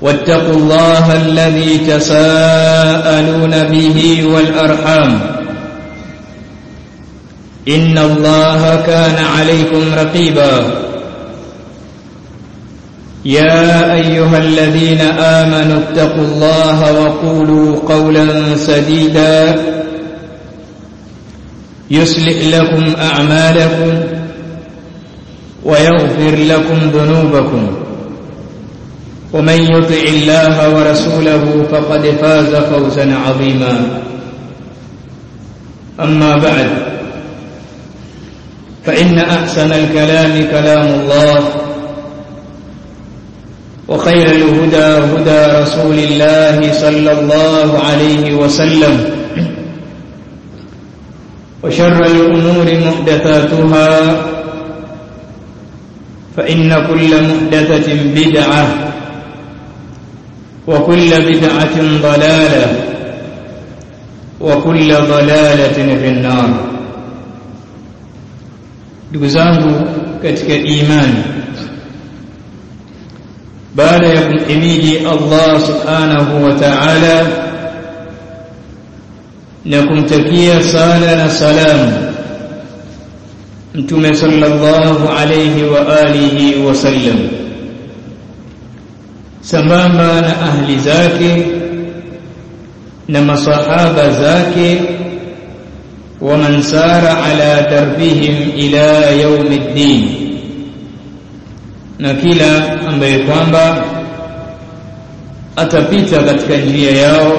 واتقوا الله الذي تساءلون به والأرحام. إن الله كان عليكم رقيبا. يا أيها الذين آمنوا اتقوا الله وقولوا قولا سديدا. يصلح لكم أعمالكم ويغفر لكم ذنوبكم. ومن يطع الله ورسوله فقد فاز فوزا عظيما. أما بعد فإن أحسن الكلام كلام الله وخير الهدى هدى رسول الله صلى الله عليه وسلم وشر الأمور محدثاتها فإن كل محدثة بدعة وكل بدعة ضلالة وكل ضلالة في النار. دوزانه كتك إيمان. بعد يكون إليه الله سبحانه وتعالى نكم تكية صالة سلام. أنتم صلى الله عليه وآله وسلم. Sambamba na ahli zake na masahaba zake waman sara ala darbihim ila yaumiddin na kila ambaye kwamba atapita katika njia yao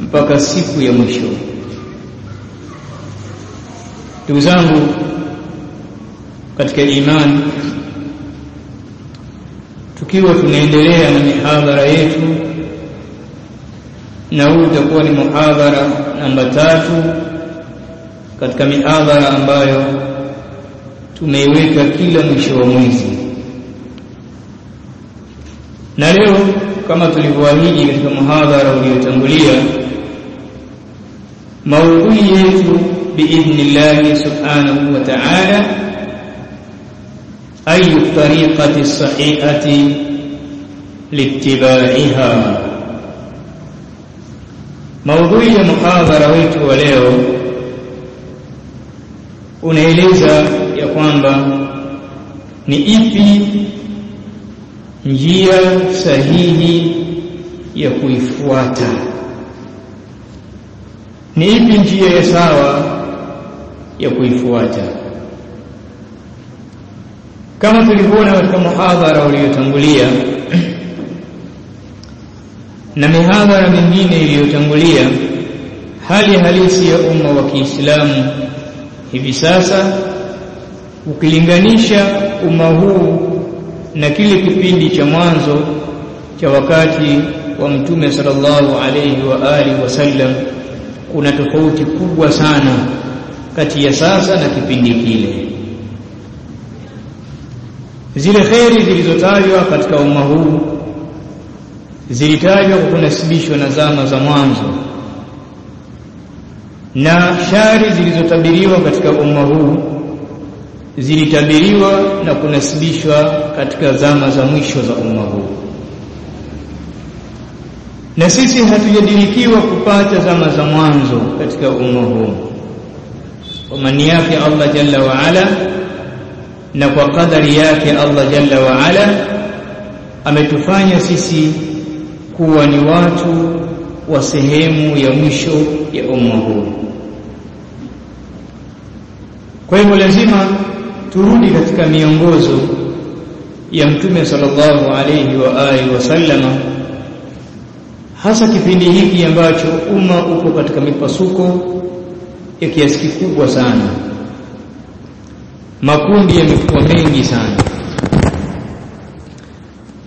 mpaka siku ya mwisho. Ndugu zangu katika imani tukiwa tunaendelea na mihadhara yetu na huu utakuwa ni muhadhara namba tatu katika mihadhara ambayo tumeiweka kila mwisho wa mwezi. Na leo kama tulivyoahidi katika muhadhara uliotangulia maudhui yetu biidhnillahi subhanahu wa ta'ala أي الطريقة الصحيحة لاتباعها موضوع محاضرة wetu wa leo unaeleza ya kwamba ni ipi njia sahihi ya kuifuata ni ipi njia ya sawa ya kuifuata kama tulivyoona katika muhadhara uliotangulia na mihadhara mingine iliyotangulia hali halisi ya umma wa Kiislamu hivi sasa ukilinganisha umma huu na kile kipindi cha mwanzo cha wakati wa mtume sallallahu alayhi wa alihi wasallam kuna tofauti kubwa sana kati ya sasa na kipindi kile zile kheri zilizotajwa katika umma huu zilitajwa kwa kunasibishwa na zama za mwanzo. Na shari zilizotabiriwa katika umma huu zilitabiriwa na kunasibishwa katika zama za mwisho za umma huu. Na sisi hatujadirikiwa kupata zama za mwanzo katika umma huu. Kwa mani yake Allah jalla wa ala na kwa kadari yake Allah jalla wa ala ametufanya sisi kuwa ni watu wa sehemu ya mwisho ya umma huu. Kwa hivyo lazima turudi katika miongozo ya mtume sallallahu alayhi wa alihi wasallama hasa kipindi hiki ambacho umma uko katika mipasuko ya kiasi kikubwa sana makundi yamekuwa mengi sana.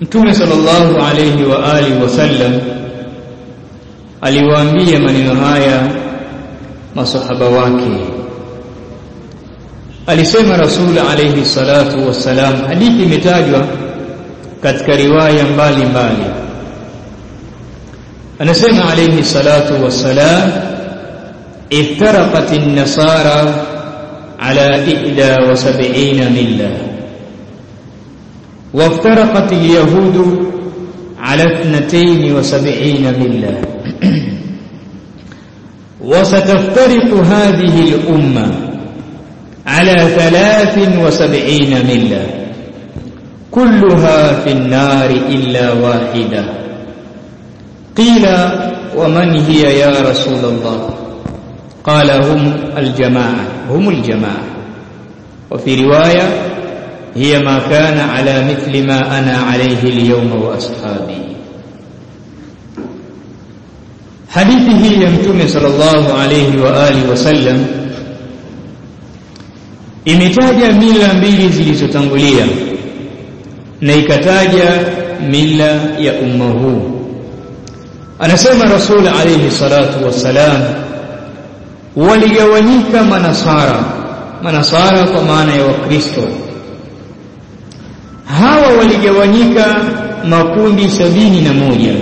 Mtume sallallahu alayhi wa alihi wasallam aliwaambia maneno haya masahaba wake. Alisema rasul alayhi salatu wassalam hadithi imetajwa katika riwaya mbalimbali. Anasema alayhi salatu wassalam iftaraqat an-nasara ala 71 milla وافترقت اليهود على 72 ملة. وستفترق هذه الأمة على ثلاث وسبعين ملة. كلها في النار إلا واحدة. قيل ومن هي يا رسول الله؟ قال هم الجماعة هم الجماعة. وفي رواية هي ما كان على مثل ما أنا عليه اليوم وأصحابي. حديثه يمتم صلى الله عليه وآله وسلم mila mbili zilizotangulia na ikataja mila ya umma huu anasema rasul alayhi salatu wassalam waligawanyika manasara. Manasara kwa maana ya wakristo. Hawa waligawanyika makundi sabini na moja.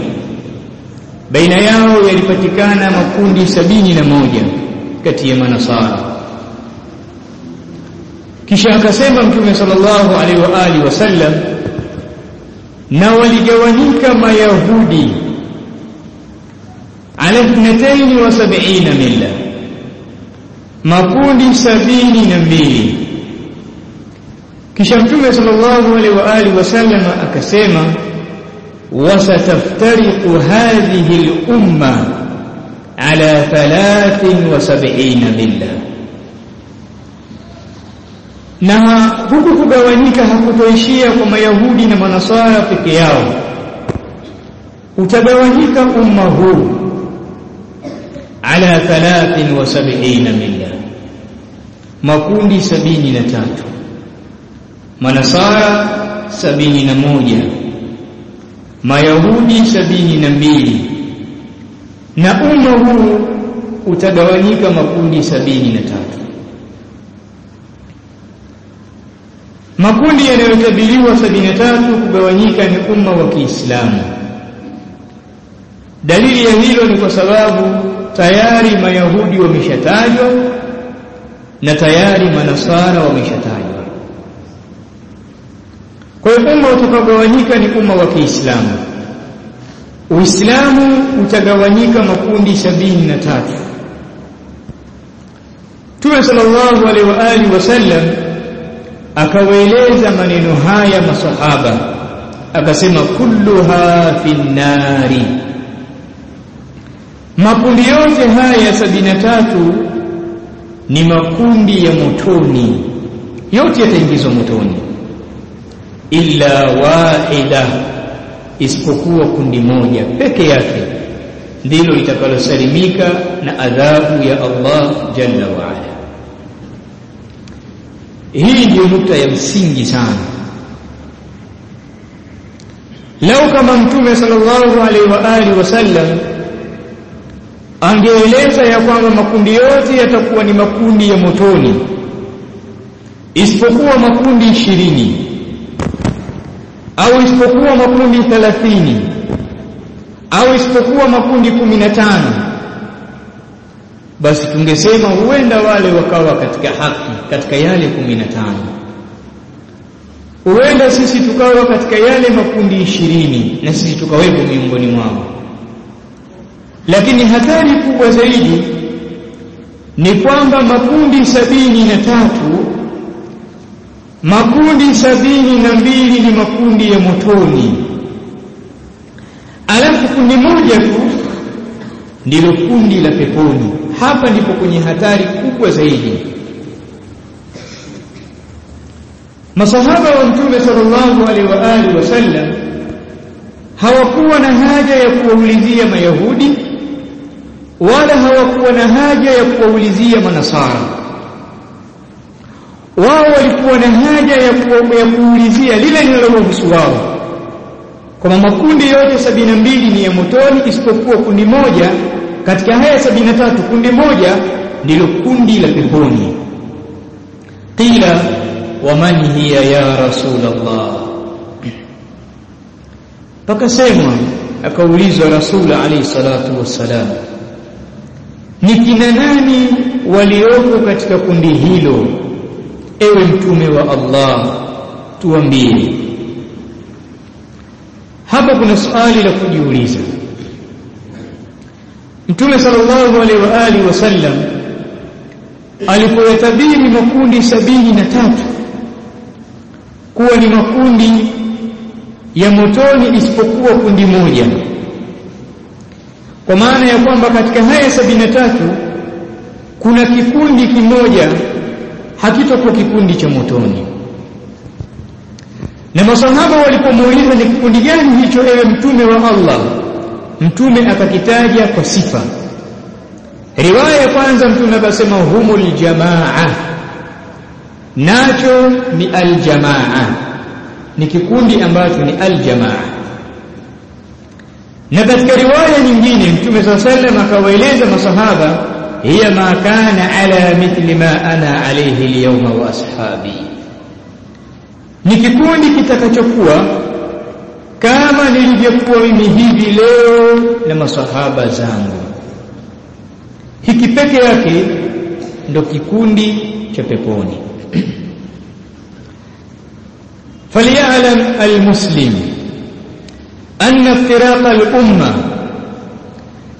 Baina yao yalipatikana makundi sabini na moja kati ya manasara. Kisha akasema mtume sallallahu alaihi wa alihi wasallam na waligawanyika mayahudi ala ithnatayn wa sab'ina milla makundi sabini na mbili. Kisha mtume sallallahu alaihi wa alihi wasallam akasema wasataftariqu hadhihi al-umma ala 73 milla. Na huku kugawanyika hakutoishia kwa mayahudi na manasara peke yao. Utagawanyika umma huu ala 73 milla makundi sabini na tatu. Manasara sabini na moja. Mayahudi sabini na mbili. Na umma huu utagawanyika makundi sabini na tatu. Makundi yanayotabiriwa sabini na tatu kugawanyika ni umma wa Kiislamu. Dalili ya hilo ni kwa sababu tayari mayahudi wameshatajwa na tayari manasara wameshatajwa. Kwa hiyo umma utakaogawanyika ni umma wa Kiislamu. Uislamu utagawanyika makundi sabini na tatu. Mtume sallallahu alaihi wa alihi wasallam akawaeleza maneno haya masahaba akasema kulluha finnari. Makundi yote haya sabini na tatu ni makundi ya motoni. Yote yataingizwa motoni. Illa wahida isipokuwa kundi moja peke yake ndilo litakalosalimika na adhabu ya Allah jalla wa ala. Hii ndiyo nukta ya msingi sana. Lau kama mtume sallallahu alaihi wa alihi wasallam angeeleza ya kwamba makundi yote yatakuwa ni makundi ya motoni isipokuwa makundi ishirini au isipokuwa makundi thelathini au isipokuwa makundi kumi na tano basi tungesema huenda wale wakawa katika haki katika yale kumi na tano. Huenda sisi tukawa katika yale makundi ishirini na sisi tukawepo miongoni mwao lakini hatari kubwa zaidi ni kwamba makundi sabini na tatu makundi sabini na mbili ni makundi ya motoni. Alafu kundi moja tu ndilo kundi la peponi. Hapa ndipo kwenye hatari kubwa zaidi. Masahaba wa mtume sallallahu alaihi wa alihi wasallam hawakuwa na haja ya kuwaulizia mayahudi wala hawakuwa na haja ya kuwaulizia manasara. Wao walikuwa na haja ya, ku, ya kuulizia lile linalowahusu wao. Kwamba makundi yote sabini mbili ni ya motoni isipokuwa kundi moja. Katika haya sabini na tatu kundi moja ndilo kundi la peponi. Qila waman hiya ya rasulallah pakasemwa akaulizwa rasula alayhi salatu wassalam ni kina nani walioko katika kundi hilo? Ewe mtume wa Allah tuambie. Hapa kuna swali la kujiuliza. Mtume sallallahu alaihi wa alihi wasallam alipoyatabiri makundi sabini na tatu kuwa ni makundi ya motoni isipokuwa kundi moja kwa maana ya kwamba katika haya sabini na tatu kuna kikundi kimoja hakitokuwa kikundi cha motoni. Na masahaba walipomuuliza ni kikundi gani hicho ewe mtume wa Allah mtume akakitaja kwa sifa. Riwaya ya kwanza mtume akasema humul jamaa. Nacho ni aljamaa ni kikundi ambacho ni aljamaa na katika riwaya nyingine mtume saa sallam akawaeleza masahaba hiya ma kana ala mithli ma ana alayhi alyawma wa ashabi. Ni kikundi kitakachokuwa kama nilivyokuwa mimi hivi leo na masahaba zangu. Hiki peke yake ndo kikundi cha peponi. Falyalam almuslim. أن افتراق الأمة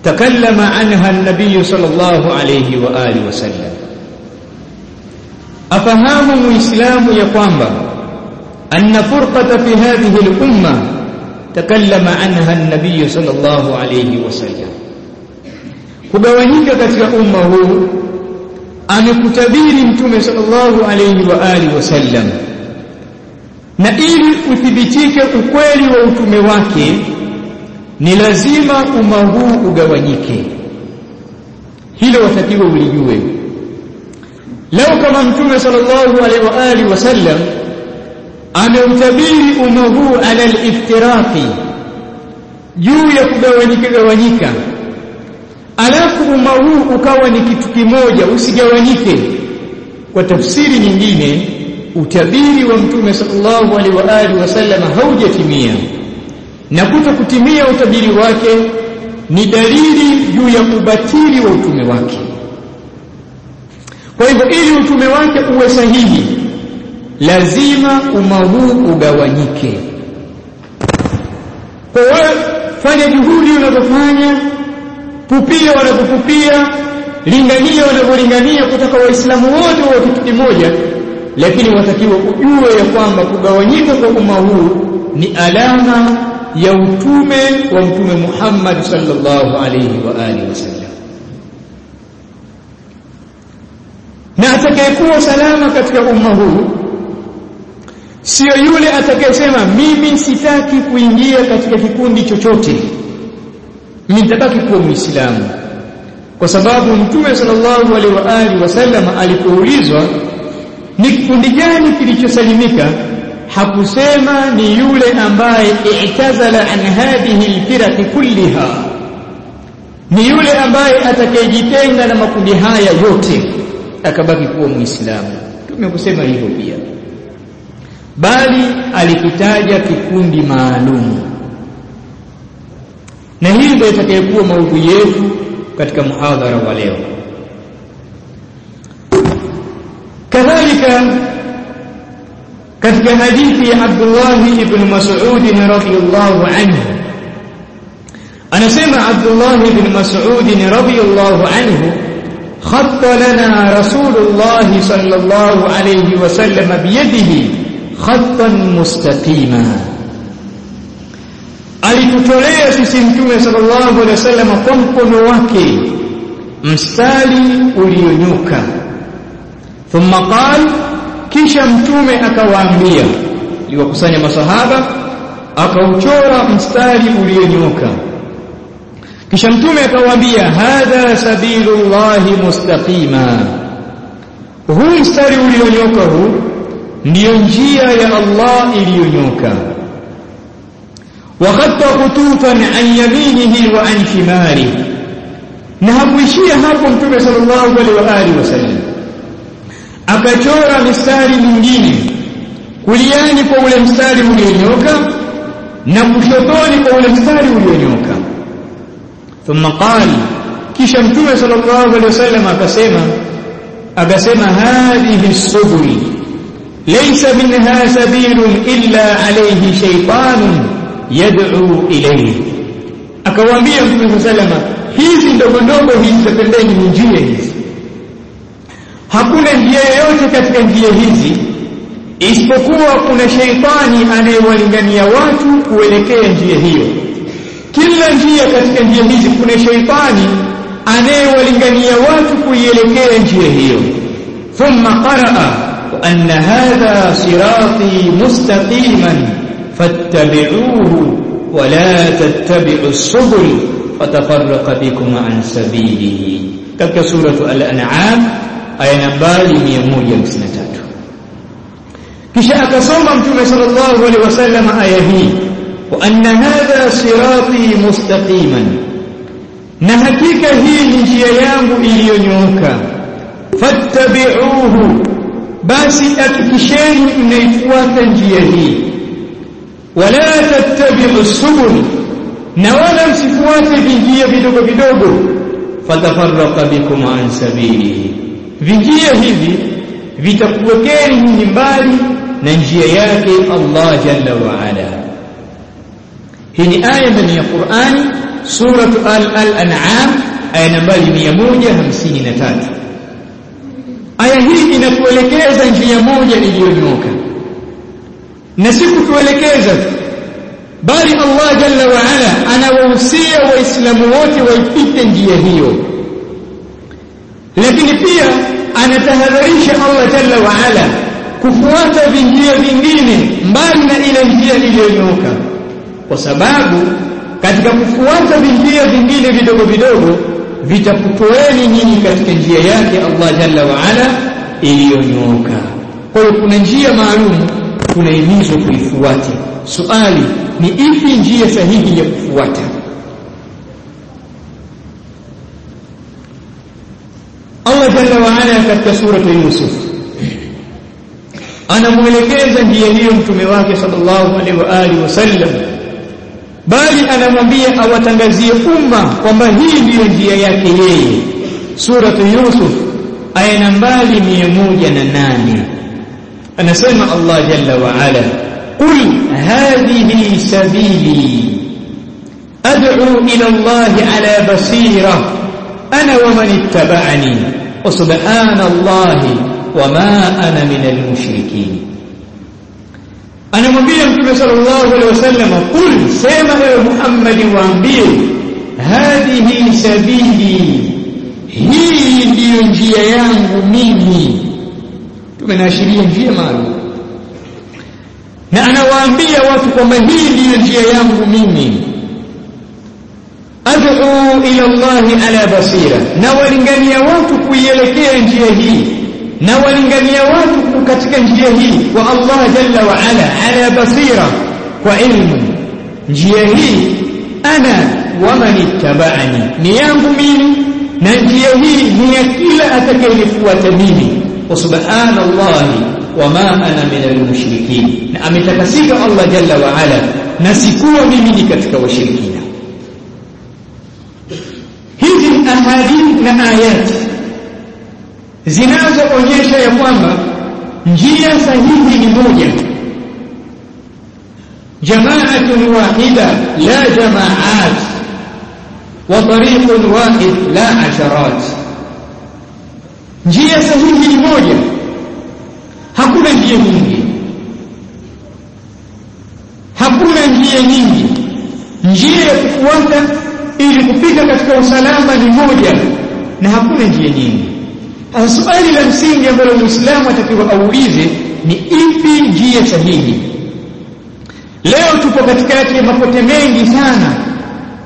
تكلم عنها النبي صلى الله عليه وآله وسلم. أفهام الإسلام يقام أن فرقة في هذه الأمة تكلم عنها النبي صلى الله عليه وسلم. kugawanyika katika umma huu amekutabiri mtume sallallahu alayhi wa alihi wasallam na ili uthibitike ukweli wa utume wake ni lazima umma huu ugawanyike. Hilo watakiwa ulijue. Leo kama mtume sallallahu alaihi wa alihi wasallam ameutabiri umma huu ala al-iftiraqi juu ya kugawanyika gawanyika. Alafu umma huu ukawa ni kitu kimoja usigawanyike. Kwa tafsiri nyingine utabiri wa mtume sallallahu alaihi wa alihi wasallam haujatimia. Na kuto kutimia utabiri wake ni dalili juu ya ubatili wa utume wake. Kwa hivyo ili utume wake uwe sahihi lazima umma huu ugawanyike. Kwa fanya juhudi unazofanya pupia wanapopupia lingania wanavyolingania kutaka waislamu wote wa kitu kimoja lakini watakiwa ujue ya kwamba kugawanyika kwa umma huu ni alama ya utume wa mtume Muhammad sallallahu alayhi wa alihi wasallam. Na atakayekuwa salama katika umma huu sio yule atakayesema mimi sitaki kuingia katika kikundi chochote. Mimi nitabaki kuwa muislamu. Kwa sababu mtume sallallahu alaihi wa alihi wasallam alipoulizwa ni kikundi gani kilichosalimika? Hakusema ni yule ambaye i'tazala an hadhihi alfiraq kulliha. Ni yule ambaye atakayejitenga na makundi haya yote akabaki kuwa muislamu. Tumekusema hivyo pia. Bali alikitaja kikundi maalum. Na hii ndio itakayokuwa maudhui yetu katika muhadhara wa leo kadhalika katika hadithi ya Abdullah ibn Mas'ud radhiyallahu anhu anasema Abdullah ibn Mas'ud radhiyallahu anhu رسول الله صلى الله عليه وسلم بيده خطا مستقيما alitutolea sisi mtume sallallahu alaihi wasallam kwa mkono wake mstari ulionyuka thumma qal kisha mtume akawaambia liwakusanya masahaba akauchora mstari ulionyoka kisha mtume akawaambia hadha sabilullahi mustaqima. Huu mstari ulionyoka huu ndiyo njia ya Allah iliyonyoka wakati khutufan an yaminihi wa an shimali na hakuishia hapo mtume sallallahu alaihi wa alihi wasallam akachora mistari mingine kuliani kwa ule mstari ulionyoka na kushotoni kwa ule mstari ulionyoka. Thumma qala kisha mtume sallallahu alaihi wasallam akasema akasema hadhihi subul laysa minha sabilun illa alayhi shaytanun yad'u ilayhi. Akawaambia mtume sallallahu alaihi wasallam hizi ndogo ndogo hizi za pembeni ni njia hizi hakuna njia yoyote katika njia hizi isipokuwa kuna sheitani anayewalingania watu kuelekea njia hiyo. Kila njia katika njia hizi kuna sheitani anayewalingania watu kuielekea njia hiyo. Thumma qaraa wa anna hadha sirati mustaqiman fattabi'uhu wa la tattabi'u subul fatafarraqa bikum an sabilihi katika suratu al-an'am aya nambari 153 kisha akasoma mtume sallallahu alaihi wasallam aya hii وأن هذا صراطي مستقيما na hakika hii ni njia yangu iliyonyooka fattabi'uhu basi hakikisheni mnaifuata njia hii wala tattabi'u subul na wala msifuate vinjia vidogo vidogo fatafarraqa bikum an sabilihi vinjia hivi vitakuwekeni nyinyi mbali na njia yake Allah jalla wa ala. Hii ni aya ndani ya Qur'ani suratu al-an'am aya nambari 153 aya hii inakuelekeza njia moja iliyonyoka na si kutuelekeza tu bali Allah jalla wa ala anawahusia waislamu wote waipite njia hiyo lakini pia anatahadharisha Allah jalla wa ala kufuata vinjia vingine mbali na ile njia iliyonyooka. Kwa sababu katika kufuata vinjia vingine vidogo vidogo vitakutoeni nyinyi katika njia yake Allah jalla wa ala iliyonyooka. Kwa hiyo kuna njia maalum tunahimizwa kuifuata. Suali ni ipi njia sahihi ya kufuata Allah jalla wa ala katika suratu Yusuf anamuelekeza njia hiyo mtume wake sallallahu alaihi wa alihi wasallam bali anamwambia awatangazie umma kwamba hii ndiyo njia yake yeye suratu Yusuf aya nambari 108 anasema Allah jalla wa ala qul hadhihi sabili ad'u ila Allah ala basira ana wa man ittaba'ani wa subhanallahi wa ma ana min al-mushrikeen anamwambia mtume sallallahu alaihi wasallam qul sema ewe Muhammad waambie hadhihi sabili hii ndiyo njia yangu mimi tumenaashiria njia maalum na anawaambia watu kwamba hii ndiyo njia yangu mimi ad'u ila Allah ala basira. Na walingania watu kuielekea njia hii. Na walingania watu katika njia hii. Kwa Allah jalla wa ala ala basira. Kwa ilmu. Njia hii ana wa man ittaba'ani. Ni yangu mimi. Na njia hii ni ya kila atakayenifuata mimi. Wa subhanallahi wa ma ana min almushrikin. Na ametakasika Allah jalla wa ala. Na sikuwa mimi ni katika washirikina hizi ahadith na ayati zinazoonyesha ya kwamba njia sahihi ni moja. Jamaatun wahida la jamaat wa tariqun wahid la asharat. Njia sahihi ni moja. Hakuna njia nyingi. Hakuna njia nyingi. Njia ya kufuata ili kufika katika usalama ni moja na hakuna njia nyingi. Hasa swali la msingi ambalo muislamu atakiwa aulize ni ipi njia sahihi. Leo tupo katikati ya mapote mengi sana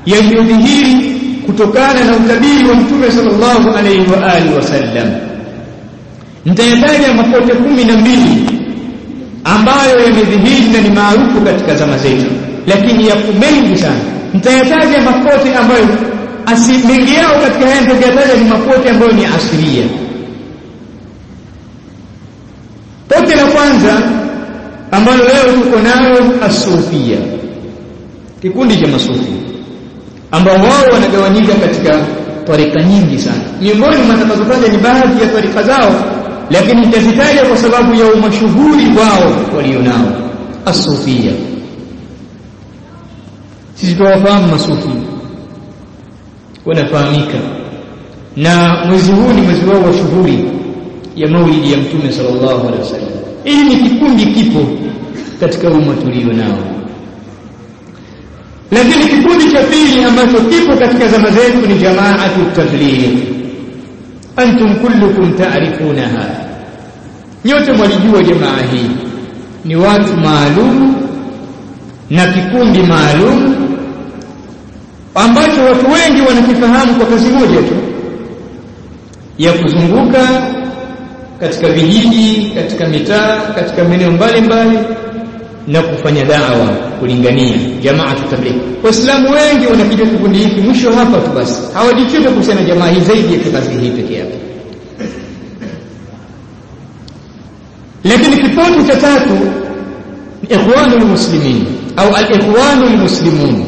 yaliyodhihiri kutokana na utabiri wa mtume sallallahu alaihi wa alihi wasallam nitayataja mapote kumi na mbili ambayo yamedhihiri na ni maarufu katika zama zetu lakini yapo mengi sana nitayataja mapote ambayo mengi yao katika haya nitayataja ni mapote ambayo ni asiria pote la kwanza ambalo leo tuko nayo asufia kikundi cha masufi ambao wao wanagawanyika katika tarika nyingi sana. Miongoni mwa nitakazotaja ni baadhi ya tarika zao lakini nitazitaja kwa sababu ya umashuhuri wao walionao asufia sisi tuwafahamu masufi wanafahamika. Na mwezi huu ni mwezi wao wa shughuli ya maulidi ya mtume sallallahu alaihi wasallam. Ili ni kikundi kipo katika umma tulio nao. Lakini kikundi cha pili ambacho kipo katika zama zetu ni jamaatu tabligh antum kullukum ta'rifunaha. Nyote mwalijua jamaa hii. Ni watu maalum na kikundi maalum ambacho watu wengi wanakifahamu kwa kazi moja tu ya kuzunguka katika vijiji katika mitaa katika maeneo mbalimbali na kufanya dawa kulingania jamaa tabligh. Waislamu wengi wanakijua kikundi hiki mwisho hapa tu basi. Hawajichoka kuhusiana na jamaa hii zaidi ya kazi hii peke yake. Lakini kipindi cha tatu ikhwanul muslimin au al-ikhwanul muslimun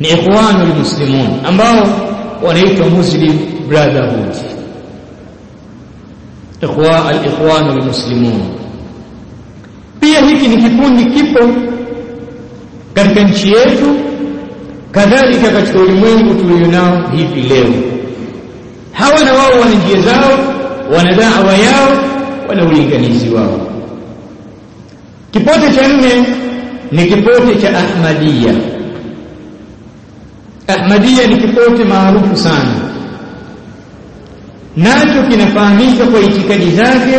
ni ikhwanul muslimun ambao wanaitwa muslim brotherhood. Ikhwa al-ikhwanul muslimun. Pia hiki ni kikundi kipo katika nchi yetu kadhalika katika ulimwengu tulionao hivi leo. Hawa na wao wana njia zao wana da'wa yao wana ulinganizi wao. Kipote cha nne ni kipote cha Ahmadiyya Ahmadiyya ni kipote maarufu sana. Nacho kinafahamika kwa itikadi zake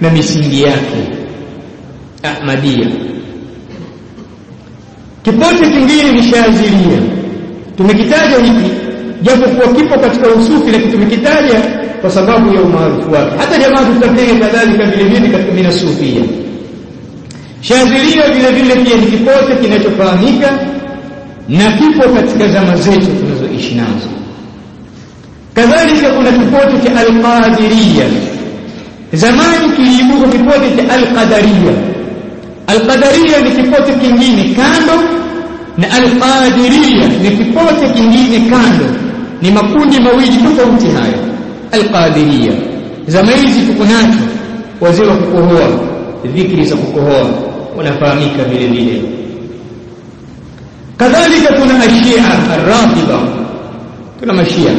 na misingi yake. Ahmadiyya. Kipote kingine ni Shaziliya tumekitaja hiki japo kuwa kipo katika usufi lakini tumekitaja kwa sababu ya umaarufu wake. Hata jamaa tutablighi kadhalika vile vile katika mina sufia. Shadhilia vile vile pia ni kipote kinachofahamika na kipo katika zama zetu tunazoishi nazo. Kadhalika kuna kipote cha alqadiria zamani kiliibuka kipote cha alqadariya. Alqadariya ni kipote kingine kando na alqadiria ni kipote kingine kando. Ni makundi mawili tofauti hayo. Alqadiria zama hizi tuko nacho. Wazee wa kukohoa. Dhikri za kukohoa. Wanafahamika vile vile kadhalika kuna ashia arrafida. Kuna mashia.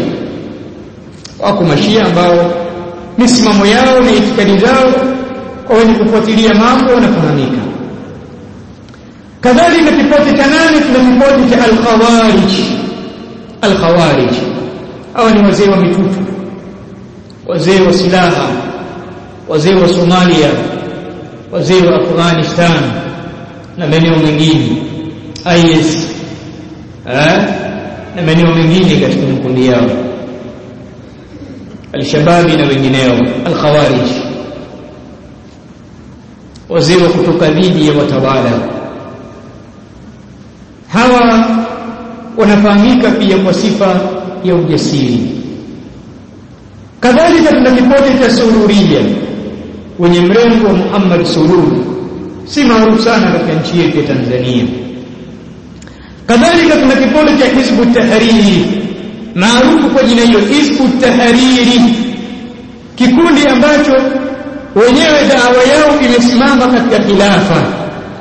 Wako mashia ambao misimamo yao na itikadi zao kwa wenye kufuatilia mambo wanafahamika kadhalika kipoti cha nane tuna kipoti cha alkhawarij. Alkhawarij. Hawa ni wazee wa mitutu. Wazee wa silaha. Wazee wa Somalia. Wazee wa Afghanistan. Na maeneo mengine. IS eh? Na maeneo mengine katika makundi yao. Alshababi na wengineo. Alkhawarij. Wazee wa kutoka dhidi ya watawala. Hawa wanafahamika pia kwa sifa ya ujasiri. Kadhalika tuna kipote cha sururia wenye mrengo wa Muhammad Sururi si maarufu sana katika nchi yetu ya Tanzania kadhalika kuna kipole cha Hizbu Tahriri maarufu kwa jina hilo Hizbu Tahriri. Kikundi ambacho wenyewe dawa yao imesimama katika khilafa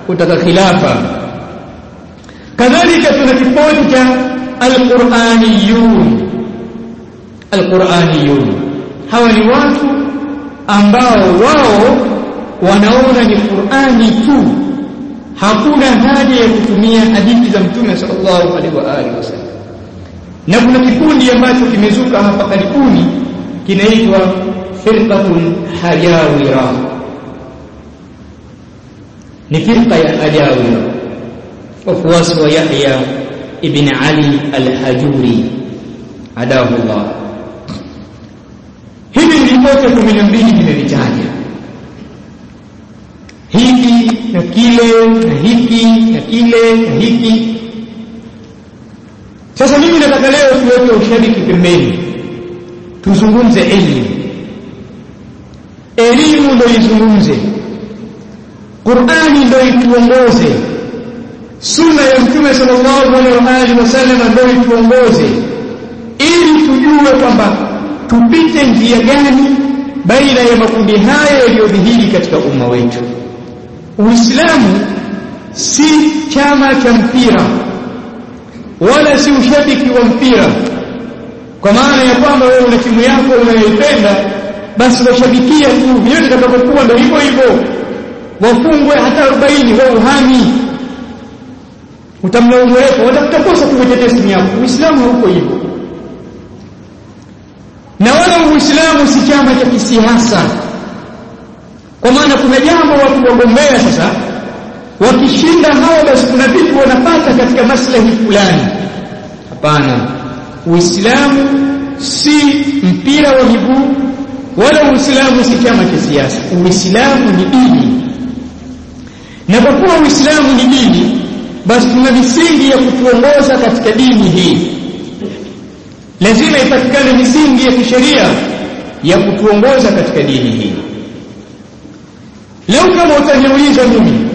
kutaka khilafa. Kadhalika tuna kipoti cha alquraniyun. Alquraniyun. Hawa ni watu ambao wao wanaona ni Qur'ani tu hakuna haja ya kutumia hadithi za mtume sallallahu alaihi wa alihi wasallam. Na kuna kikundi ambacho kimezuka hapa karibuni kinaitwa firqatul hajawira. Ni firqa ya hajawira. Wafuasi wa Yahya ibn Ali al-Hajuri adahu Allah hivi vipote kumi na mbili vimevitaja hiki na kile na hiki na kile na hiki. Sasa mimi nataka leo tuweke ushabiki pembeni. Tuzungumze elimu. Elimu ndio izungumze. Qur'ani ndio ituongoze. Sunna ya mtume sallallahu alaihi wasallam ndio ituongoze. Ili tujue kwamba tupite njia gani baina ya makundi haya yaliyodhihiri katika umma wetu Uislamu si chama cha mpira wala si ushabiki wa mpira. Kwa maana ya kwamba wewe una timu yako unayoipenda basi washabikia tu. Vyote itakapokuwa ndio hivyo hivyo. Wafungwe hata 40 wa uhami utamlaumu watakutakosa watakosa kuitetea timu yako. Uislamu hauko hivyo. Na wala uislamu si chama cha kisiasa kwa maana kuna jambo watu wagombea sasa wakishinda hao basi kuna vitu wanapata katika maslahi fulani. Hapana. Uislamu si mpira wa miguu wala uislamu si chama cha siasa. Uislamu ni dini. Na kwa kuwa uislamu ni dini basi tuna misingi ya kutuongoza katika dini hii. Lazima ipatikane misingi ya kisheria ya kutuongoza katika dini hii leo kama utaniuliza mimi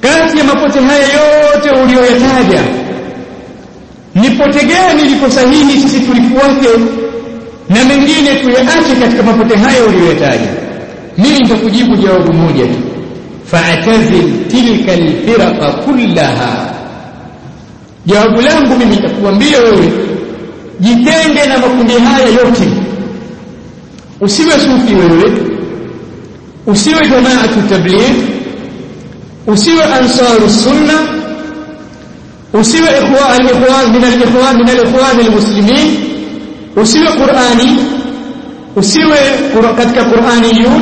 kati ya mapote haya yote uliyoyataja ni pote gani liko sahihi sisi tulifuate na mengine tuyaache katika mapote haya uliyoyataja? Mimi nitakujibu jawabu moja tu. Fa'tazil tilka alfiraqa kullaha. Jawabu langu mimi nitakuambia wewe jitenge na makundi haya yote. Usiwe sufi wewe usiwe jamaatu tabligh usiwe ansaru sunna. Usiwe ikhwan ikhwan min al-ikhwan min al-ikhwan al-muslimin. Usiwe qur'ani. Usiwe katika qur'aniyun.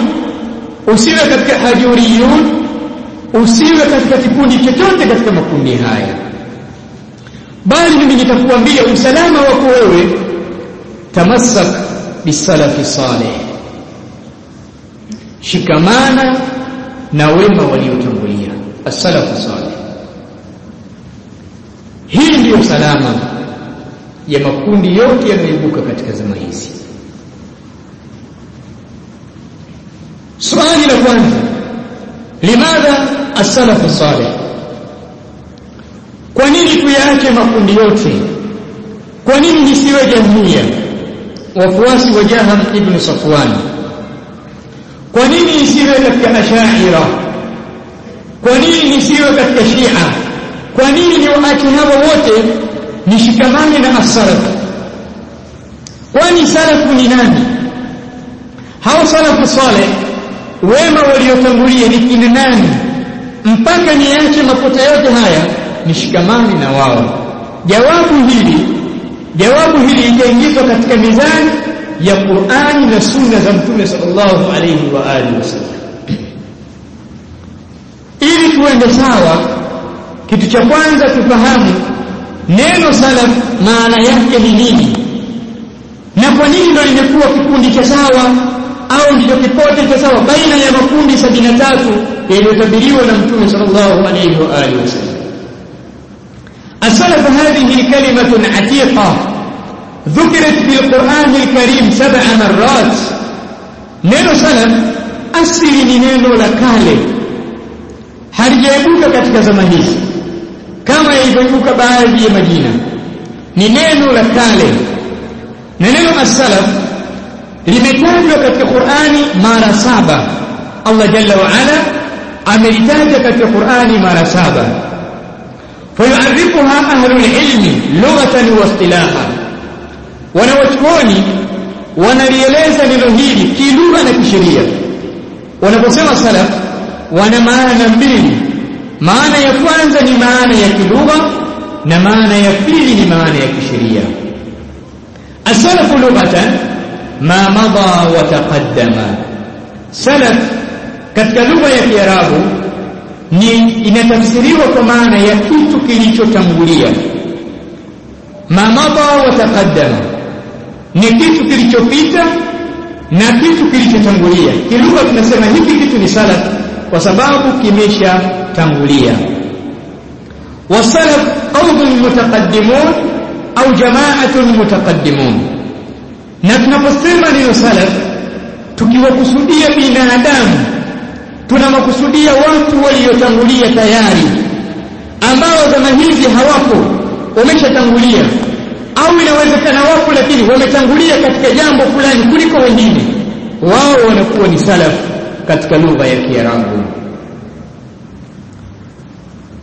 Usiwe katika hajuriyun. Usiwe katika kikundi chochote katika makundi haya. Bali mimi nitakwambia usalama wako wewe. Tamassak bisalafi salih shikamana na wema waliotangulia. As-salafu salih. Hii ndiyo salama ya makundi yote yanayoibuka katika zama hizi. Swali la kwanza limadha as-salafu salih? Kwa nini tuyaache makundi yote? Kwa nini nisiwe jahmiya wafuasi wa jaham ibn safwan kwa nini isiwe katika ashaira? Kwa nini isiwe katika shia? Kwa nini niwaache hawa wote nishikamane na as-salaf? Kwani salafu ni nani? Hao salafu saleh wema waliotangulia ni kina nani? Mpaka niache mapota yote haya nishikamane na wao. Jawabu hili jawabu hili itaingizwa katika mizani ya Qur'ani na Sunna za Mtume sallallahu alayhi wa alihi wasallam ili tuende sawa kitu cha kwanza tufahamu neno salaf maana yake ni nini na kwa nini ndio limekuwa kikundi cha sawa au ndicho kipote cha sawa baina ya makundi sabini na tatu yaliyotabiriwa na Mtume sallallahu alayhi wa alihi wasallam السلف هذه كلمة عتيقة ذكرت في القرآن الكريم سبع مرات neno salaf asili ni neno la kale halijaibuka katika zama hizi kama ilivyoibuka baadhi ya majina ni neno la kale na neno as-salaf limetajwa katika Qur'ani mara saba Allah jalla wa ala amelitaja katika Qur'ani mara saba fayu'arrifuha ahlu ilmi lughatan wa istilaha wanawachuoni wanalieleza neno hili kilugha na kisheria. Wanaposema salaf wana maana mbili. Maana ya kwanza ni maana ya kilugha na maana ya pili ni maana ya kisheria. Asalafu lughatan ma madha wa taqaddama. Salaf katika lugha ya kiarabu ni inatafsiriwa kwa maana ya kitu kilichotangulia. Ma madha wa taqaddama ni kitu kilichopita na kitu kilichotangulia. Kilugha tunasema hiki kitu ni salaf kwa sababu kimeshatangulia. Wasalaf qaumun mutaqaddimun au jama'atun mutaqaddimun. Na tunaposema neno salaf tukiwakusudia binadamu tunamakusudia watu waliotangulia tayari ambao zama hizi hawapo wameshatangulia au inawezekana wapo lakini wametangulia katika jambo fulani kuliko wengine. Wao wanakuwa ni salaf katika lugha ya Kiarabu.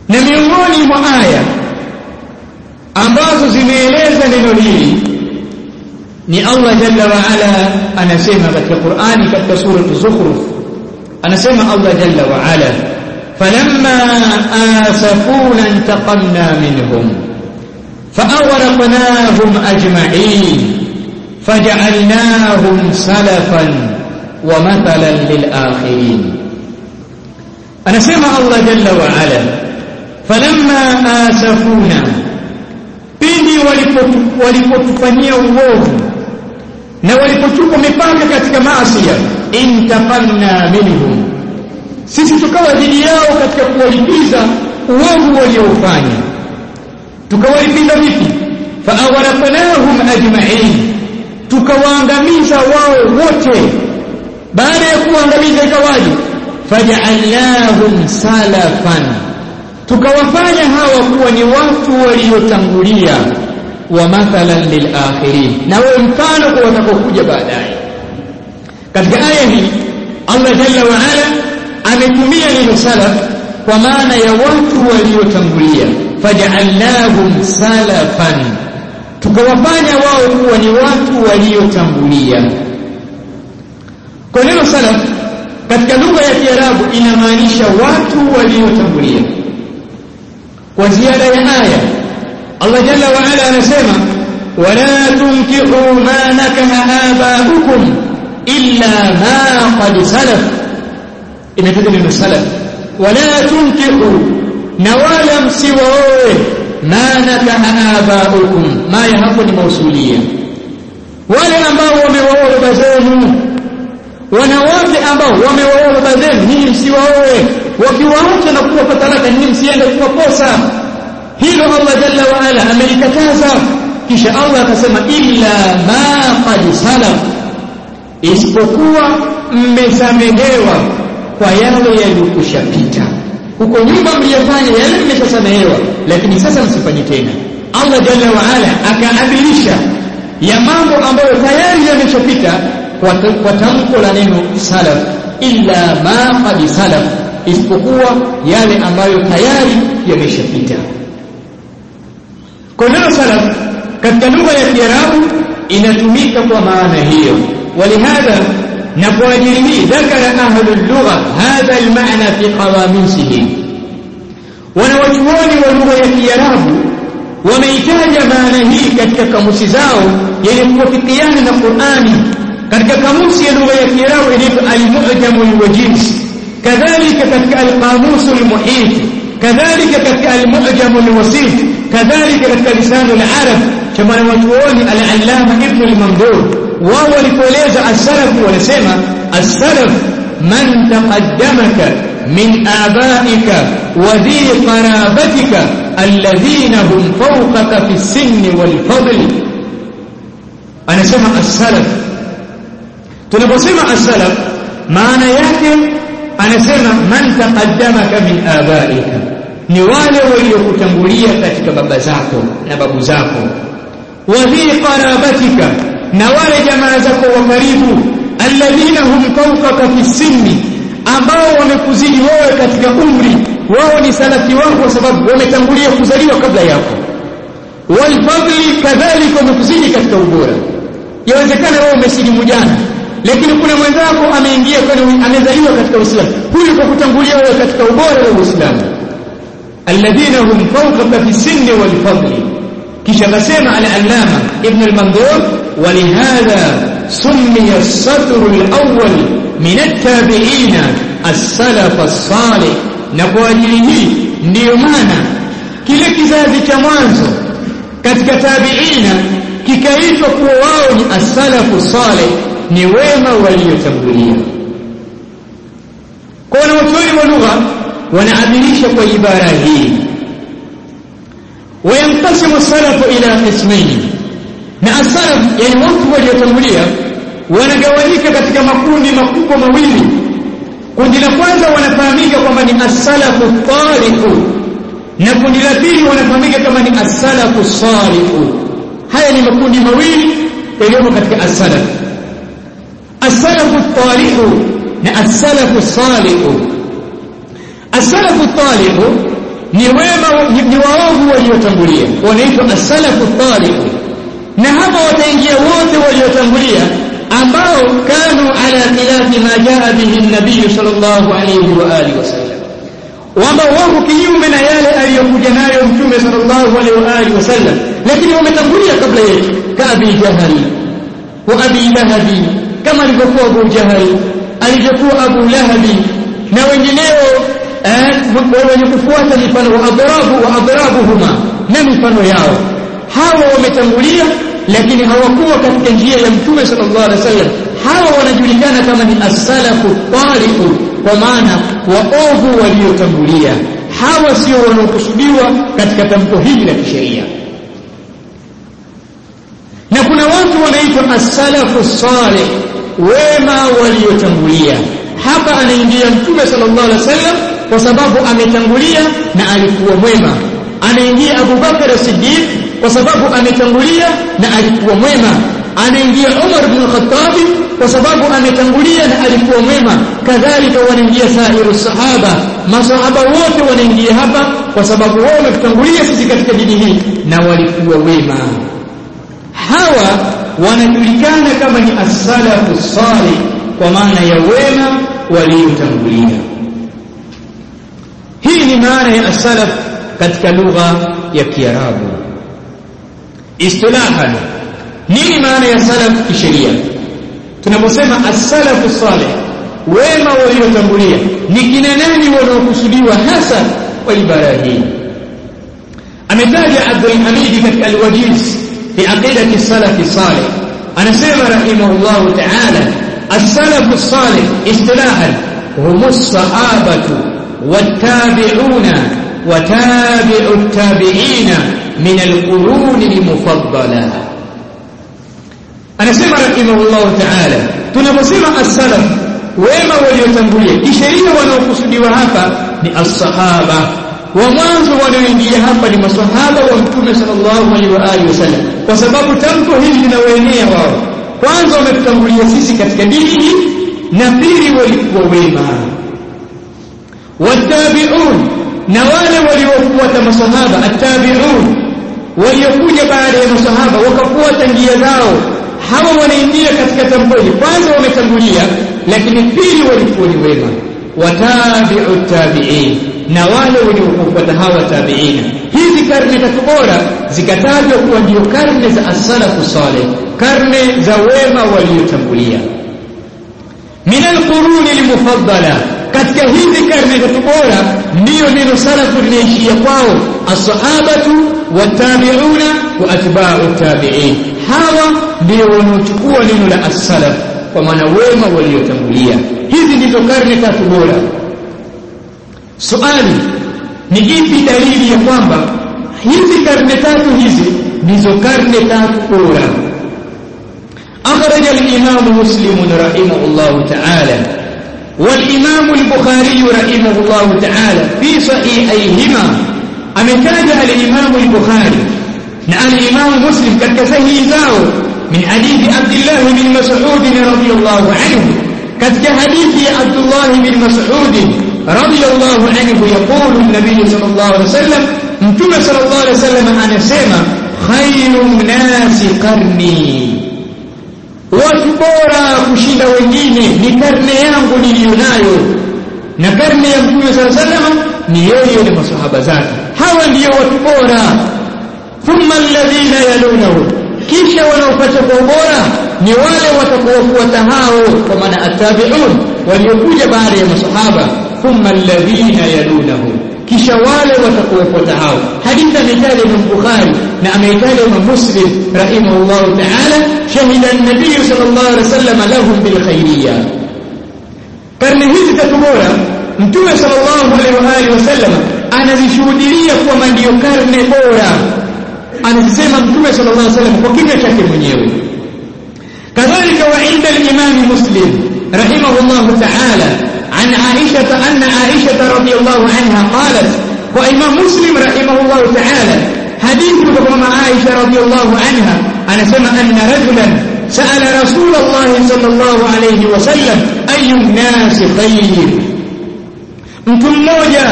Na miongoni mwa aya ambazo zimeeleza neno hili ni Allah jalla wa ala anasema katika Qur'ani katika sura Zukhruf anasema Allah jalla wa ala falamma asafuna intaqamna minhum فأغرقناهم أجمعين فجعلناهم سلفا ومثلا للآخرين أنا سمع الله جل وعلا فلما آسفونا pindi walipotufanyia uovu na walipochupa mipaka katika maasia intaqamna minhum sisi tukawa dhidi yao katika kuwalipiza uovu walioufanya tukawalipiza vipi? Faaghraqnahum ajma'in. Tukawaangamiza wao wote. Baada ya kuangamiza ikawaje? Faj'alnahum salafan. Tukawafanya hawa kuwa ni watu waliotangulia. Wa mathalan lilakhirin. Na wao mfano kwa watakaokuja baadaye. Katika aya hii Allah jalla wa ala ametumia neno salaf kwa maana ya watu waliotangulia faj'alnahum salafan. Tukawafanya wao kuwa ni watu waliotangulia. Kwa neno salaf katika lugha ya Kiarabu inamaanisha watu waliotangulia. Kwa ziada ya aya Allah jalla wa anasema wala tunkihu ma nakaha abaukum illa ma qad salaf. Imetaja neno salaf. Wala tunkihu na wala msiwaoe. Ma nakaha abaukum. Maya hapo ni mausulia. Wale ambao wamewaoa baba zenu. Wanawake ambao wamewaoa baba zenu nyinyi msiwaoe. Wakiwaacha na kuwapa talaka nyinyi msiende kuwaposa hilo Allah jalla wa ala amelikataza. Kisha Allah akasema illa ma qad salaf isipokuwa mmesamehewa kwa yale yaliyokushapita huko nyumba mliyofanya yale mmeshasamehewa lakini sasa msifanye tena. Allah jalla wa ala akaadhirisha ya mambo ambayo tayari yameshapita kwa, kwa tamko la neno salaf. Illa ma qad salaf isipokuwa yale ambayo tayari yameshapita. Kwa neno salaf katika lugha ya Kiarabu inatumika kwa maana hiyo. Walihadha نقواجرمي ذكر أهل اللغة هذا المعنى في قواميسه. ونوجواني ولغة يتيراه وميتاج ما نهيك كمسزاو يلقى يعني في قيانة القرآن. يعني كذلك قاموس يلغة يتيراه إليك المعجم الوجيس كذلك كذلك القاموس المحيط. كذلك كذلك المعجم الوسيط. كذلك كذلك لسان العرب. كما نوجواني العلام ابن المنظور wao walipoeleza as-salaf wanasema as-salaf man taqaddamaka min abaika wa dhi qarabatika alladhina hum fawqaka fi as-sinni wal-fadl anasema as-salaf. Tunaposema as-salaf maana yake anasema man taqaddamaka min abaika ni wale waliokutangulia katika baba zako na babu zako. Wa dhi qarabatika na wale jamaa zako wa karibu alladhina hum fawqaka fi sinni ambao wamekuzidi wewe katika umri wao ni salafi wangu kwa sababu wametangulia kuzaliwa kabla yako. Walfadli kadhalika wamekuzidi katika ubora. Yawezekana wewe umesilimu jana lakini kuna mwenzako ameingia kwenye amezaliwa katika Uislamu. Huyu kwa kutangulia wewe katika ubora wa Uislamu. Alladhina hum fawqaka fi sinni wal fadli. Kisha nasema al-allama ibn al-mandur ولهذا سمي السطر الأول من التابعين السلف الصالح. نقوله نيمانا كل كذا كمانزو. كتك تابعين. كيف قواهم السلف الصالح. نويما وليتبوليا قولوا وتولي ولغة ونعدلش وإبارة هي وينقسم السلف إلى قسمين. Na asalaf yani watu waliotangulia wanagawanyika katika makundi makubwa mawili. Kundi la kwanza wanafahamika kwamba ni as-salafu tariqu na kundi la pili wanafahamika kama ni as-salafu salihu haya ni makundi mawili yaliyomo katika as-salaf. As-salafu tariqu na as-salafu salihu as-salafu tariqu ni wema ni waovu waliotangulia. Wanaitwa as-salafu tariqu na hapa wataingia wote waliotangulia ambao kanu ala khilafi ma jaa bihi nabii sallallahu alayhi wa alihi wasallam wamba wako kinyume na yale aliyokuja nayo mtume sallallahu alayhi wa alihi wasallam lakini wametangulia kabla yetu kaabi jahali wa abi lahabi kama alivyokuwa abu jahali alivyokuwa abu lahabi na wengineo wenye kufuata mifano wa adrabu wa adrabuhuma na mifano yao. Hawa wametangulia lakini hawakuwa katika njia ya mtume sallallahu alaihi wasallam. Hawa wanajulikana kama ni as-salafu qalifu kwa maana waovu waliotangulia. Hawa sio wanaokusudiwa katika tamko hili la kisheria. Na kuna watu wanaitwa as-salafu salih wema waliotangulia. Hapa anaingia mtume sallallahu alaihi wasallam kwa sababu ametangulia na alikuwa mwema anaingia Abu Bakar Siddiq kwa sababu ametangulia na alikuwa mwema. Anaingia Umar ibn Khattab kwa sababu ametangulia na alikuwa mwema. Kadhalika wanaingia sairu sahaba masahaba wote wanaingia hapa kwa sababu wao wametangulia sisi katika dini hii na walikuwa wema. Hawa wanajulikana kama ni as-salafu salih kwa maana ya wema waliotangulia hii ni maana ya as-salaf katika lugha ya Kiarabu. Istilahan. Nini maana ya salaf kisheria? Tunaposema as-salafu salih wema waliotangulia ni kina nani wanaokusudiwa hasa kwa ibara hii ametaja Abdul Hamid katika al-Wajiz fi aqidati as-salaf salih. Anasema rahimahullahu ta'ala as-salafu salih istilahan hum as-sahabatu wat-tabi'una وتابع التابعين من القرون المفضلة. أنا سيما رحمه الله تعالى تنقسم السلف وما وليو تنبوليه إشارية ونقصد وهافا للصحابة ومعنزو ونويني هافا لما صحابة ومتونة صلى الله عليه وآله وسلم. وسبب تنبو هذه نوينية وارو وانزو ما تنبوليه سيسي كتكديه نبيري ولي والتابعون na wale waliofuata masahaba attabi'un waliokuja baada ya masahaba wakafuata njia zao hawa wanaingia katika tamboni kwanza wametangulia lakini pili walikuwa ni wema. Watabi'u tabi'in na wale waliofuata hawa tabi'ina hizi karne tatu bora zikatajwa kuwa ndio karne za as-salafu karne za wema waliotangulia. Min al-quruni al-mufaddala katika hizi karne tatu bora ndiyo neno salafu linaishia kwao asahabatu watabiuna wa atba'u tabi'in. Hawa ndio wanaochukua neno la as-salaf kwa maana wema waliotangulia. Hizi ndizo karne tatu bora swali ni ipi dalili ya kwamba hizi karne tatu hizi ndizo karne tatu bora akhraja al-imam muslim rahimahullah ta'ala. والإمام البخاري رحمه الله تعالى في صحيحيهما. أمتاج الإمام البخاري. نعم الإمام مسلم كتسه إزاو من حديث عبد الله بن مسعود رضي الله عنه. كتك حديث عبد الله بن مسعود رضي الله عنه يقول النبي صلى الله عليه وسلم أنتم صلى الله عليه وسلم أنا سيما خير الناس قرني. Watu bora kushinda wengine ni karne yangu niliyonayo. Na karne ya mtume sala salama ni yeye na masahaba zake. Hawa ndiyo watu bora. Thumma alladhina yalunahu. Kisha wanaopata kwa ubora ni wale watakaofuata hao kwa maana atabiun waliokuja baada ya masahaba. Thumma alladhina yalunahu kisha wale watakuwepo tahau hadithi ametaja Imam Bukhari na ameitaja Imam Muslim rahimahullah ta'ala shahida an-nabiy sallallahu alaihi wasallam lahum bil khairiyya. Karne hizi tatu bora mtume sallallahu alaihi wasallam anazishuhudia kwamba ndio karne bora. Anasema mtume sallallahu alaihi wasallam kwa kinywa chake mwenyewe. Kadhalika wa inda al-imam muslim rahimahullah ta'ala an Aisha anna Aisha radhiyallahu anha qalat wa Imam Muslim rahimahullahu ta'ala hadithi kutoka mama Aisha radhiyallahu anha anasema anna rajulan sa'ala Rasulullah sallallahu alayhi wasallam ayu nasi khayr? Mtu mmoja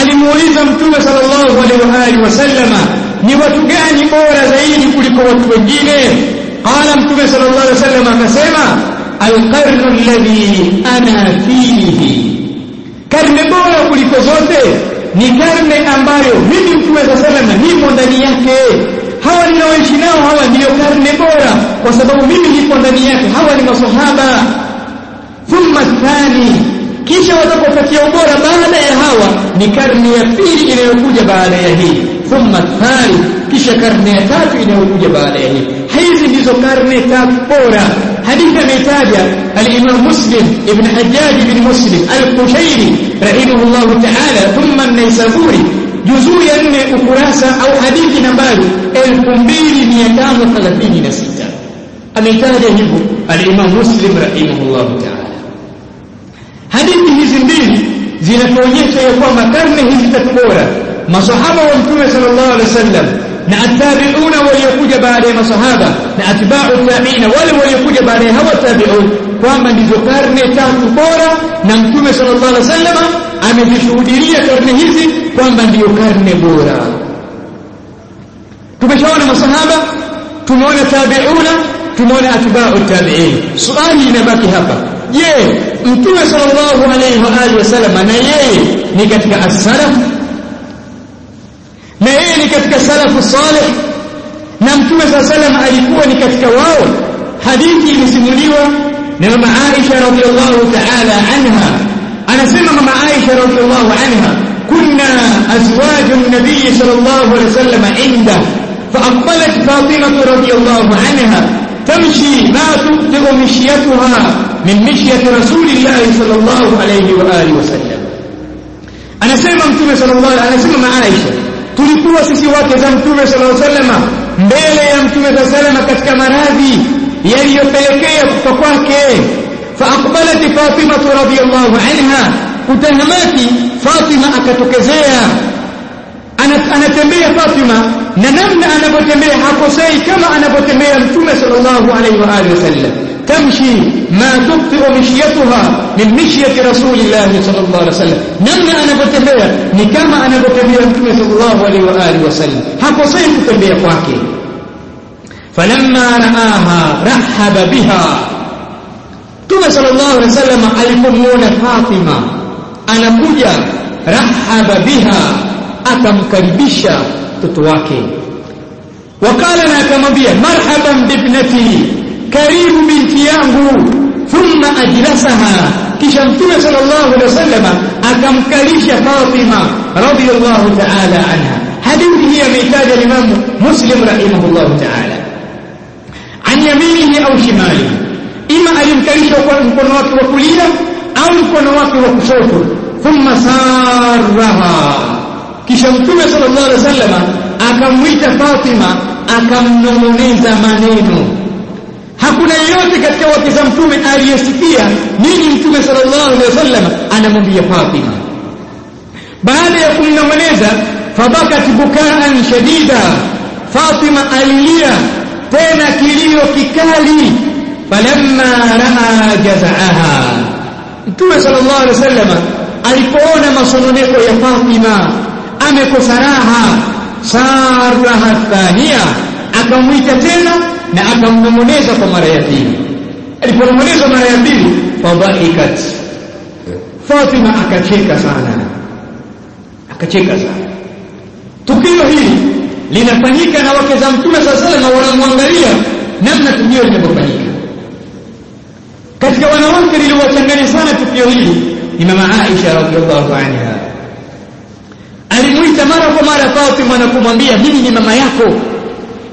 alimuuliza mtume sallallahu alayhi wasallama ni watu gani bora zaidi kuliko watu wengine? Qala mtume sallallahu alayhi wasallam akasema alqarnu alladhi ana fihi. Karne bora kuliko zote ni karne ambayo mimi mtume alaihi wasallam nimo ndani yake. Hawa ninaoishi nao hawa ndiyo karne bora kwa sababu mimi niko ndani yake. Hawa ni masahaba thumma thani kisha watakapopatia ubora baada ya hawa ni karne ya pili inayokuja baada ya hii. Thumma thani kisha karne ya tatu inayokuja baada ya hii. Hizi ndizo karne tatu bora hadithi ameitaja al-Imam Muslim ibn Hajjaj ibn Muslim al-Qushairi rahimahullah ta'ala thumma an-Naisaburi juzuu ya nne ukurasa au hadithi nambari 2536 ameitaja hivyo al-Imam Muslim rahimahullah ta'ala. Hadithi hizi mbili zinatuonyesha ya kwamba karne hizi tatu bora masahaba wa mtume sallallahu alaihi wasallam na atabiuna waliokuja baada ya masahaba na atba'u tabiina wale waliokuja baada ya hawa tabiun kwamba ndizo karne tatu bora na mtume sallallahu alaihi wasallam amezishuhudia karne hizi kwamba ndiyo karne bora. Tumeshaona masahaba tumeona tabiuna tumeona atba'u tabiin. Swali inabaki hapa. Je mtume sallallahu alaihi wa alihi wasallam na yeye ni katika as-salaf na yeye ni katika salafu salih na mtume sallallahu alaihi wasallam alikuwa ni katika wao hadithi ilisimuliwa na mama Aisha radhiyallahu ta'ala anha anasema mama Aisha radhiyallahu anha kunna azwaju an-nabiy sallallahu alaihi wasallam inda فأقبلت فاطمة رضي الله عنها تمشي ما تبطئ مشيتها من مشية رسول الله صلى الله عليه وآله وسلم أنا سيما متومة صلى الله عليه وسلم مع عائشة tulikuwa sisi wake za mtume sallallahu alaihi wasallam mbele ya mtume sallallahu alaihi katika maradhi yaliyopelekea kufa kwake. Faaqbalat Fatima radhiyallahu anha kutahamaki Fatima akatokezea. Anatembea Fatima na namna anavyotembea hakosei kama anavyotembea mtume sallallahu alaihi wa alihi wasallam تمشي ما تبطئ مشيتها من مشية رسول الله صلى الله عليه وسلم. نمنا أنا بتبيع نكام أنا بتبيع أنتم صلى الله عليه وآله وسلم. هكو صين بتبيع قواكي فلما رآها رحب بها. ثم صلى الله عليه وسلم ألمون فاطمة أنا بجا رحب بها. أتم كربشا تتواكي وقال أنا كمبيا مرحبا بابنتي. Karibu binti yangu. Thumma ajlasaha. Kisha mtume sallallahu alaihi wasallam akamkalisha Fatima radhiyallahu ta'ala anha. Hadithi hii ameitaja Imam Muslim rahimahullahu ta'ala. An yaminihi au shimali. Ima alimkalisha kwa mkono wake wa kulia au mkono wake wa kushoto. Thumma sarraha. Kisha mtume sallallahu alaihi wasallam akamwita Fatima akamnong'oneza maneno hakuna yeyote katika wake za mtume aliyesikia nini mtume sallallahu alaihi wasallam anamwambia Fatima. Baada ya kumnong'oneza fabakat bukaan shadida Fatima alilia tena kilio kikali. Falamma raa jazaaha mtume sallallahu alaihi wasallam alipoona masononeko ya Fatima amekosa raha. Saraha thania akamwita tena na akamnong'oneza kwa mara ya pili. Aliponong'oneza mara ya pili fadhahikat Fatima akacheka sana. Akacheka sana. Tukio hili linafanyika na wake za mtume sala sala na wanamwangalia namna tukio linavyofanyika. Katika wanawake liliwachanganya sana tukio hili ni mama Aisha radhiallahu anha. Alimwita mara kwa mara Fatima na kumwambia mimi ni mama yako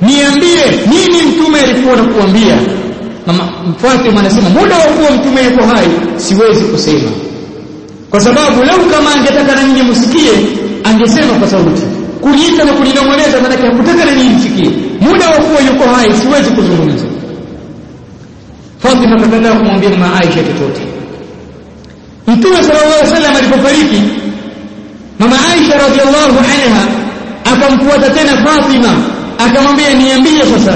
niambie nini mtume alikuwa anakuambia? Mama Fatima anasema muda wa kuwa mtume yuko hai siwezi kusema. Kwa sababu lau kama angetaka na ninyi msikie angesema kwa sauti. Kuniita na kuninong'oneza maana hakutaka na ninyi msikie. Muda wa kuwa yuko hai siwezi kuzungumza. Fatima akakataa kumwambia mama Aisha chochote. Mtume sallallahu alaihi wasallam alipofariki mama Aisha radhiallahu anha akamfuata tena Fatima akamwambia niambie sasa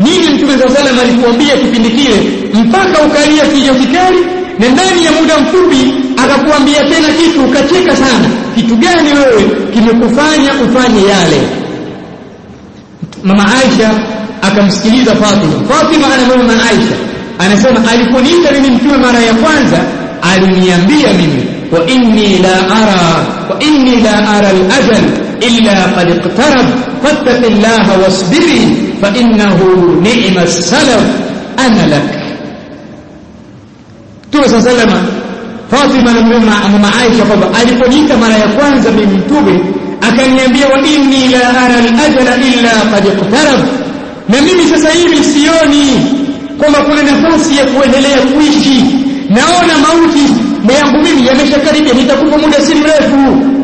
nini Mtume sallallahu alaihi alikuambia kipindi kile? Mpaka ukalia kijo kikali na ndani ya muda mfupi akakuambia tena kitu ukacheka sana. Kitu gani wewe kimekufanya ufanye yale? Mama Aisha akamsikiliza Fatima. Fatima anamwambia mama Aisha. Anasema aliponiita mimi mtume mara ya kwanza aliniambia mimi wa inni la ara wa inni la ara al-ajal illa qad iqtarab fattaqillaha wasbiri fa innahu ni'ma as-salaf ana lak Mtume sallama Fatima na Aisha kwamba aliponiita mara ya kwanza mimi mtume akaniambia wa inni la ara al-ajala illa qad iqtarab na mimi sasa hivi sioni kwamba kuna nafasi ya kuendelea kuishi naona mauti yangu mimi yameshakaribia nitakufa muda si mrefu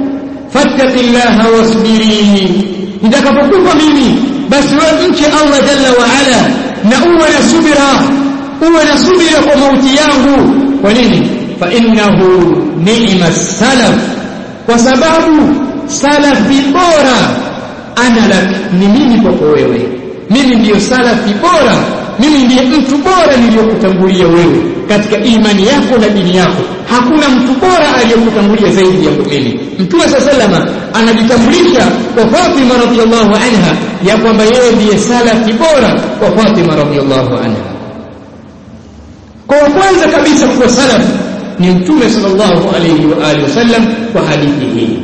fattaqillaha wasbiri nitakapokufa mimi basi wewe mche Allah jalla wa ala na uwe na subira uwe na subira kwa mauti yangu kwa nini fa innahu ni'ma salaf kwa sababu salafi bora ana lak ni mimi kwako wewe mimi ndiyo salafi bora mimi ndiye mtu bora niliyokutangulia wewe katika imani yako na dini yako. Hakuna mtu bora aliyekutangulia zaidi ya mimi mtume sallama anajitambulisha kwa Fatima radhiallahu anha ya kwamba yeye ndiye salafi bora kwa Fatima radhiallahu anha. Kwa kwanza kabisa kuwa salafi ni mtume sallallahu alayhi wa alihi wasallam kwa hadithi hii